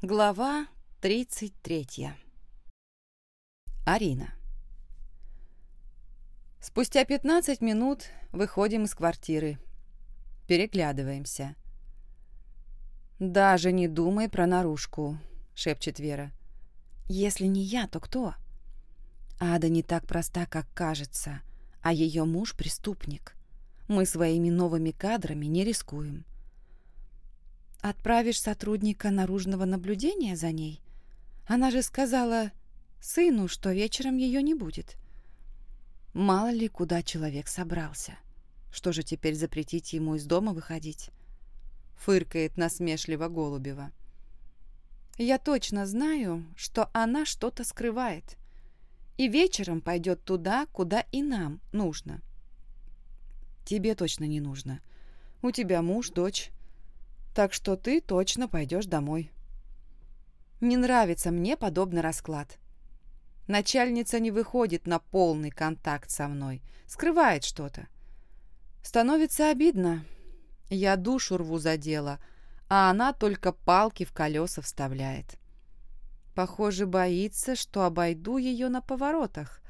Глава 33. Арина. Спустя 15 минут выходим из квартиры. Переглядываемся. «Даже не думай про наружку», — шепчет Вера. «Если не я, то кто?» Ада не так проста, как кажется, а ее муж — преступник. Мы своими новыми кадрами не рискуем. Отправишь сотрудника наружного наблюдения за ней? Она же сказала сыну, что вечером ее не будет. Мало ли, куда человек собрался. Что же теперь запретить ему из дома выходить? Фыркает насмешливо Голубева. Я точно знаю, что она что-то скрывает. И вечером пойдет туда, куда и нам нужно. Тебе точно не нужно. У тебя муж, дочь так что ты точно пойдешь домой. Не нравится мне подобный расклад. Начальница не выходит на полный контакт со мной, скрывает что-то. Становится обидно. Я душу рву за дело, а она только палки в колеса вставляет. Похоже, боится, что обойду ее на поворотах.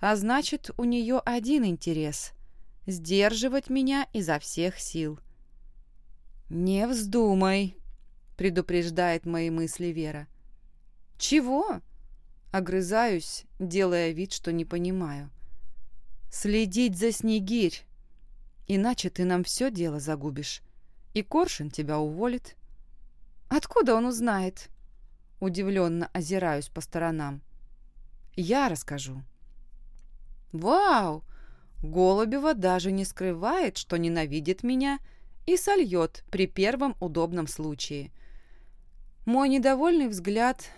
А значит, у нее один интерес — сдерживать меня изо всех сил. — «Не вздумай», — предупреждает мои мысли Вера. «Чего?» — огрызаюсь, делая вид, что не понимаю. «Следить за Снегирь, иначе ты нам все дело загубишь, и Коршин тебя уволит». «Откуда он узнает?» Удивленно озираюсь по сторонам. «Я расскажу». «Вау!» Голубева даже не скрывает, что ненавидит меня и сольет при первом удобном случае. Мой недовольный взгляд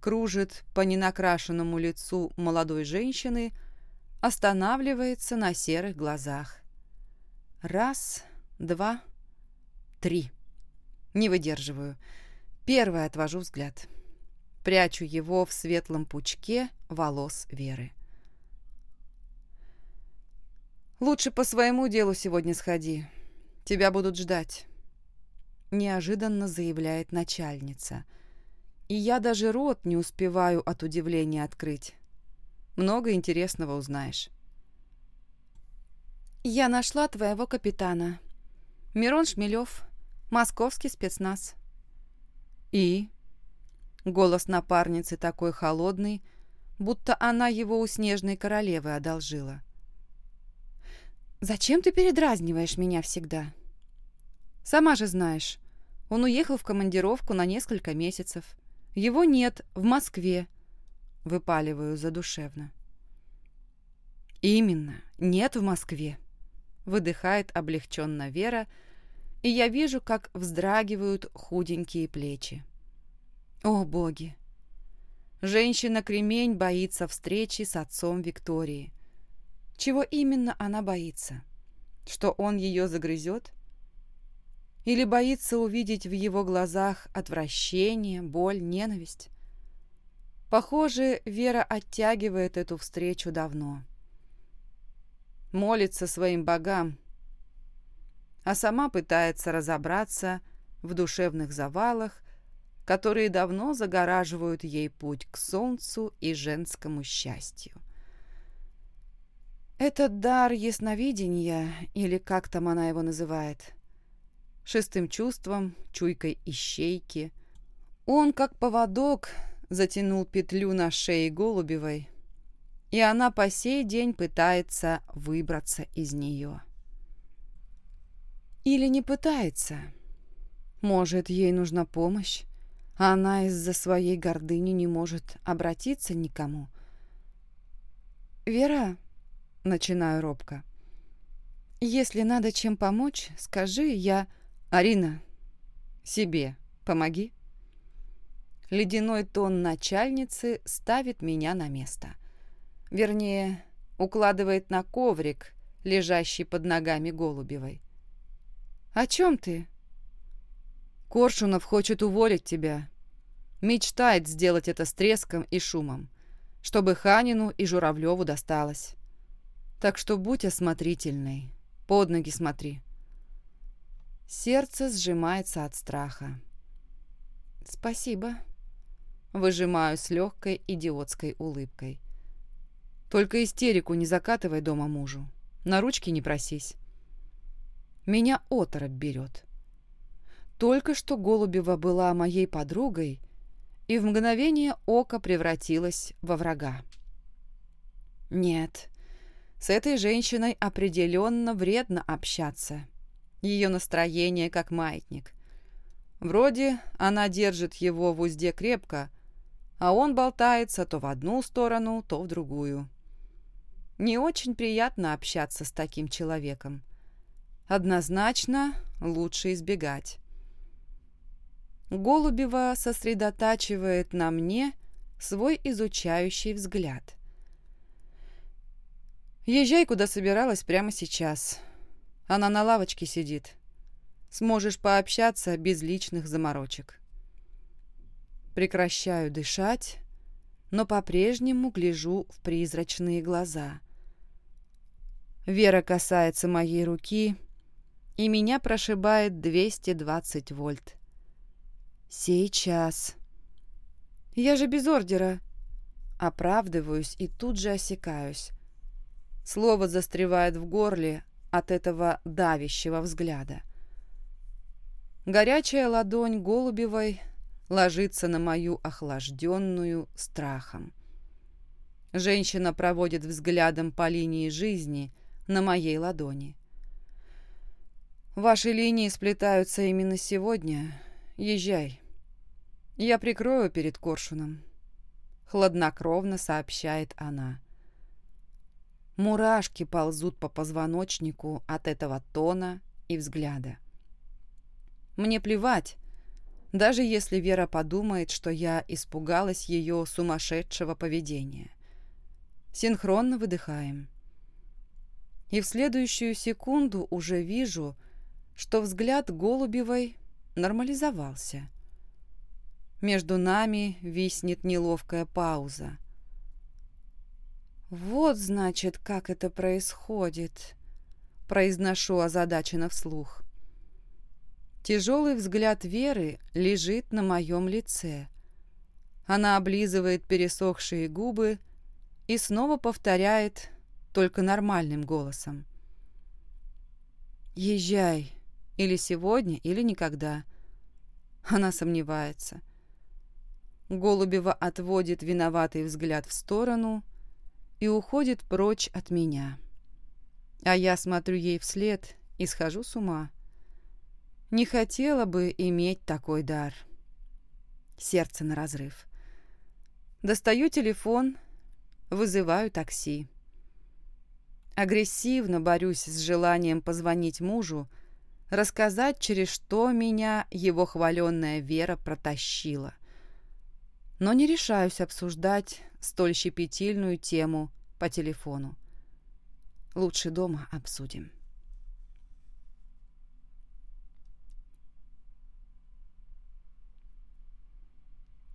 кружит по ненакрашенному лицу молодой женщины, останавливается на серых глазах. Раз, два, три. Не выдерживаю. Первое отвожу взгляд. Прячу его в светлом пучке волос Веры. «Лучше по своему делу сегодня сходи. Тебя будут ждать», — неожиданно заявляет начальница. И я даже рот не успеваю от удивления открыть. Много интересного узнаешь. «Я нашла твоего капитана. Мирон Шмелев, московский спецназ». «И?» Голос напарницы такой холодный, будто она его у снежной королевы одолжила. «Зачем ты передразниваешь меня всегда?» «Сама же знаешь, он уехал в командировку на несколько месяцев. Его нет в Москве», — выпаливаю задушевно. «Именно, нет в Москве», — выдыхает облегченно Вера, и я вижу, как вздрагивают худенькие плечи. «О, боги!» Женщина-кремень боится встречи с отцом Виктории. Чего именно она боится? Что он ее загрызет? Или боится увидеть в его глазах отвращение, боль, ненависть? Похоже, Вера оттягивает эту встречу давно. Молится своим богам, а сама пытается разобраться в душевных завалах, которые давно загораживают ей путь к солнцу и женскому счастью. Этот дар ясновидения, или как там она его называет, шестым чувством, чуйкой ищейки, он, как поводок, затянул петлю на шее Голубевой, и она по сей день пытается выбраться из нее. Или не пытается. Может, ей нужна помощь, а она из-за своей гордыни не может обратиться никому. «Вера», Начинаю робко. «Если надо чем помочь, скажи, я...» «Арина, себе помоги». Ледяной тон начальницы ставит меня на место. Вернее, укладывает на коврик, лежащий под ногами Голубевой. «О чем ты?» «Коршунов хочет уволить тебя. Мечтает сделать это с треском и шумом, чтобы Ханину и Журавлеву досталось. Так что будь осмотрительной. Под ноги смотри. Сердце сжимается от страха. «Спасибо», — выжимаю с легкой идиотской улыбкой. «Только истерику не закатывай дома мужу, на ручки не просись. Меня оторопь берет. Только что Голубева была моей подругой и в мгновение ока превратилась во врага. Нет, с этой женщиной определенно вредно общаться. Ее настроение как маятник. Вроде она держит его в узде крепко, а он болтается то в одну сторону, то в другую. Не очень приятно общаться с таким человеком. Однозначно лучше избегать. Голубева сосредотачивает на мне свой изучающий взгляд. «Езжай, куда собиралась прямо сейчас. Она на лавочке сидит. Сможешь пообщаться без личных заморочек». Прекращаю дышать, но по-прежнему гляжу в призрачные глаза. Вера касается моей руки, и меня прошибает 220 вольт. «Сейчас». «Я же без ордера». Оправдываюсь и тут же осекаюсь. Слово застревает в горле от этого давящего взгляда. Горячая ладонь Голубевой ложится на мою охлажденную страхом. Женщина проводит взглядом по линии жизни на моей ладони. Ваши линии сплетаются именно сегодня. Езжай. Я прикрою перед коршуном. Хладнокровно сообщает она. Мурашки ползут по позвоночнику от этого тона и взгляда. Мне плевать, даже если Вера подумает, что я испугалась ее сумасшедшего поведения. Синхронно выдыхаем. И в следующую секунду уже вижу, что взгляд Голубевой нормализовался. Между нами виснет неловкая пауза. «Вот, значит, как это происходит», — произношу озадаченно вслух. Тяжелый взгляд Веры лежит на моем лице. Она облизывает пересохшие губы и снова повторяет только нормальным голосом. «Езжай, или сегодня, или никогда». Она сомневается. Голубева отводит виноватый взгляд в сторону — и уходит прочь от меня. А я смотрю ей вслед и схожу с ума. Не хотела бы иметь такой дар. Сердце на разрыв. Достаю телефон, вызываю такси. Агрессивно борюсь с желанием позвонить мужу, рассказать, через что меня его хваленная Вера протащила. Но не решаюсь обсуждать столь щепетильную тему по телефону. Лучше дома обсудим.